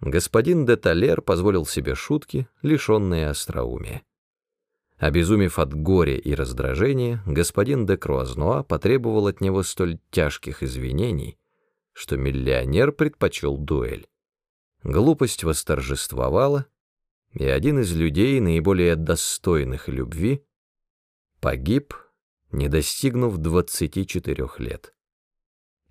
господин де Талер позволил себе шутки, лишенные остроумия. Обезумев от горя и раздражения, господин де Круазнуа потребовал от него столь тяжких извинений, что миллионер предпочел дуэль. Глупость восторжествовала, и один из людей, наиболее достойных любви, погиб, не достигнув 24 лет.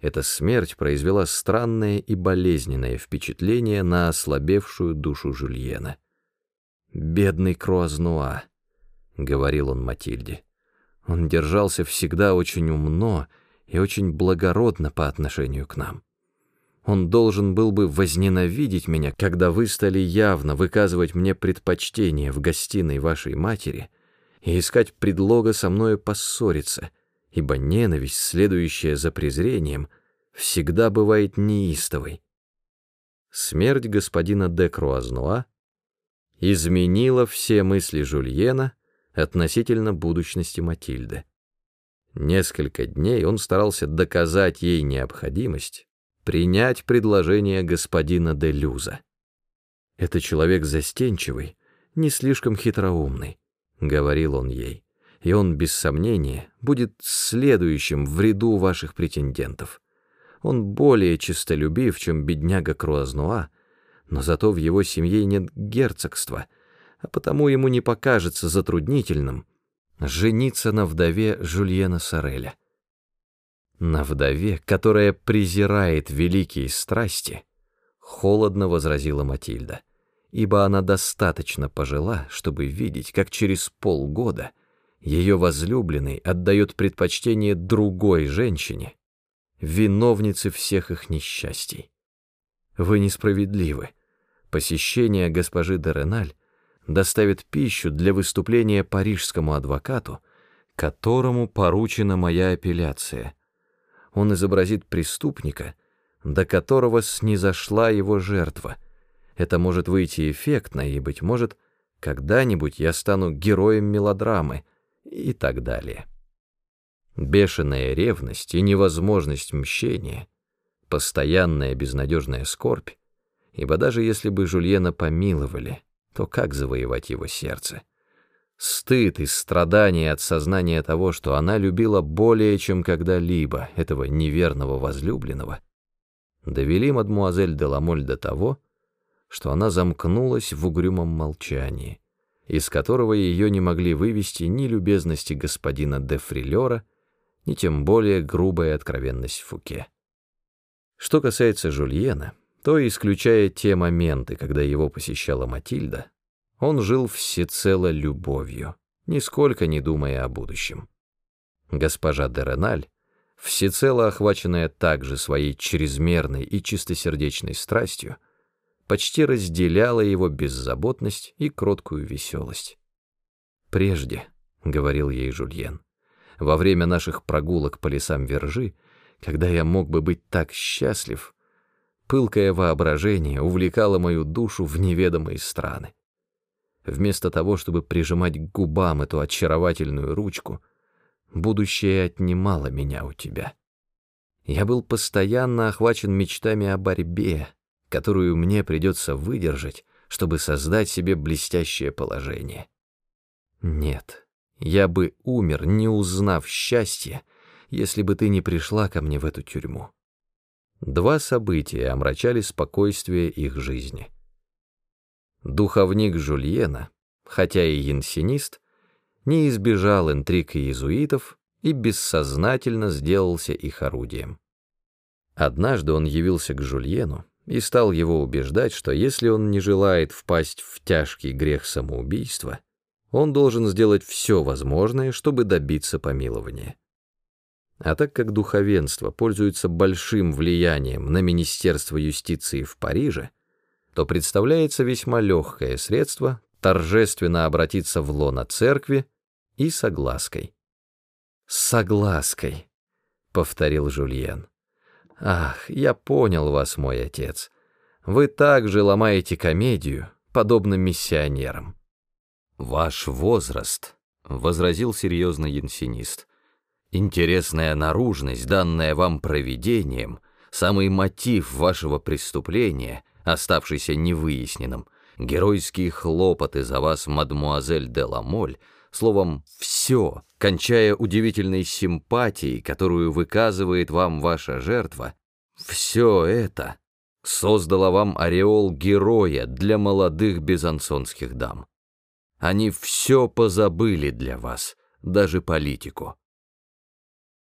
Эта смерть произвела странное и болезненное впечатление на ослабевшую душу Жюльена. «Бедный Круазнуа», — говорил он Матильде. «Он держался всегда очень умно и очень благородно по отношению к нам. Он должен был бы возненавидеть меня, когда вы стали явно выказывать мне предпочтение в гостиной вашей матери и искать предлога со мною поссориться» ибо ненависть, следующая за презрением, всегда бывает неистовой. Смерть господина де Круазнуа изменила все мысли Жульена относительно будущности Матильды. Несколько дней он старался доказать ей необходимость принять предложение господина де Люза. «Это человек застенчивый, не слишком хитроумный», — говорил он ей и он, без сомнения, будет следующим в ряду ваших претендентов. Он более честолюбив, чем бедняга Круазнуа, но зато в его семье нет герцогства, а потому ему не покажется затруднительным жениться на вдове Жульена Сореля. На вдове, которая презирает великие страсти, холодно возразила Матильда, ибо она достаточно пожила, чтобы видеть, как через полгода — ее возлюбленный отдает предпочтение другой женщине, виновнице всех их несчастий. Вы несправедливы. Посещение госпожи Дереналь доставит пищу для выступления парижскому адвокату, которому поручена моя апелляция. Он изобразит преступника, до которого снизошла его жертва. Это может выйти эффектно, и, быть может, когда-нибудь я стану героем мелодрамы — и так далее. Бешеная ревность и невозможность мщения, постоянная безнадежная скорбь, ибо даже если бы Жульена помиловали, то как завоевать его сердце? Стыд и страдания от сознания того, что она любила более, чем когда-либо этого неверного возлюбленного, довели мадмуазель де Ламоль до того, что она замкнулась в угрюмом молчании, из которого ее не могли вывести ни любезности господина де Фрилера, ни тем более грубая откровенность Фуке. Что касается Жульена, то, исключая те моменты, когда его посещала Матильда, он жил всецело любовью, нисколько не думая о будущем. Госпожа де Реналь, всецело охваченная также своей чрезмерной и чистосердечной страстью, почти разделяла его беззаботность и кроткую веселость. «Прежде», — говорил ей Жульен, — «во время наших прогулок по лесам Вержи, когда я мог бы быть так счастлив, пылкое воображение увлекало мою душу в неведомые страны. Вместо того, чтобы прижимать к губам эту очаровательную ручку, будущее отнимало меня у тебя. Я был постоянно охвачен мечтами о борьбе, которую мне придется выдержать, чтобы создать себе блестящее положение. Нет, я бы умер, не узнав счастья, если бы ты не пришла ко мне в эту тюрьму. Два события омрачали спокойствие их жизни. Духовник Жульена, хотя и янсинист, не избежал интриг иезуитов и бессознательно сделался их орудием. Однажды он явился к Жульену, и стал его убеждать, что если он не желает впасть в тяжкий грех самоубийства, он должен сделать все возможное, чтобы добиться помилования. А так как духовенство пользуется большим влиянием на Министерство юстиции в Париже, то представляется весьма легкое средство торжественно обратиться в лоно церкви и соглаской. «Соглаской», — повторил Жульен. Ах, я понял вас, мой отец. Вы также ломаете комедию, подобно миссионерам. Ваш возраст, — возразил серьезно янсинист, — интересная наружность, данная вам провидением, самый мотив вашего преступления, оставшийся невыясненным, геройские хлопоты за вас, мадмуазель де Ламоль, словом, все, кончая удивительной симпатией, которую выказывает вам ваша жертва, все это создало вам ореол героя для молодых безансонских дам. Они все позабыли для вас, даже политику.